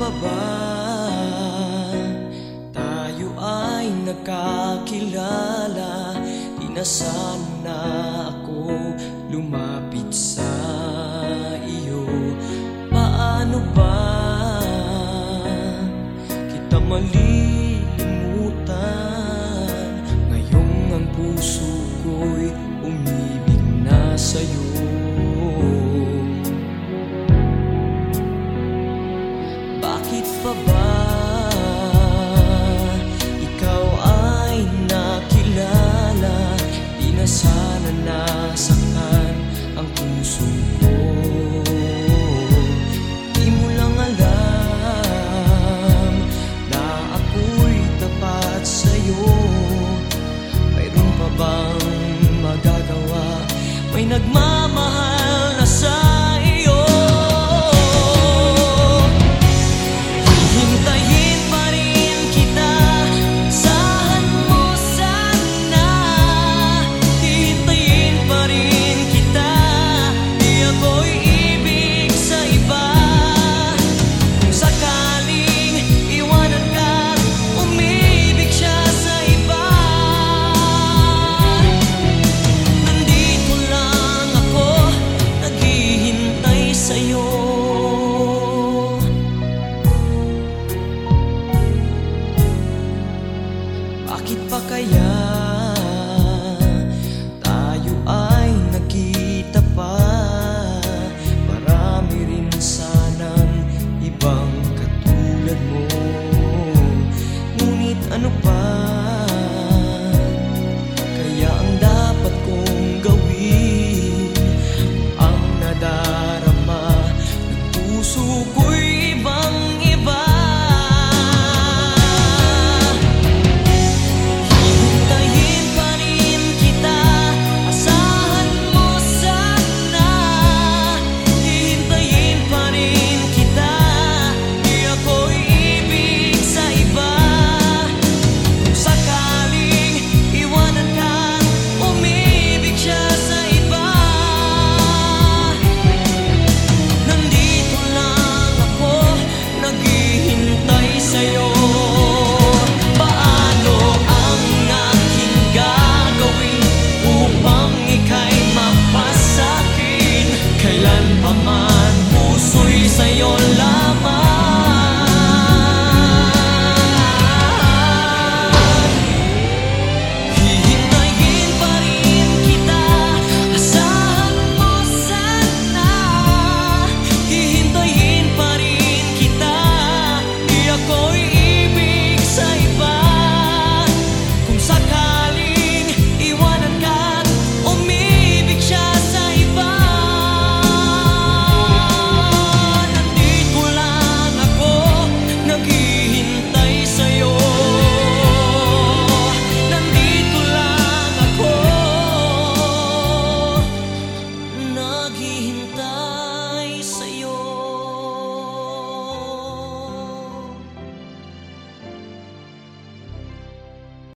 ba tayo ay nagkakilala. Di na sana ako lumapit sa iyo. Paano ba kita malilimutan Ngayong ang puso ko'y umibig na sa'yo sana nasaktan ang puso ko Di mo lang alam na ako'y tapat sa'yo Mayroon pa bang magagawa? May nagmamahal bang katulad mo? Ngunit ano pa? your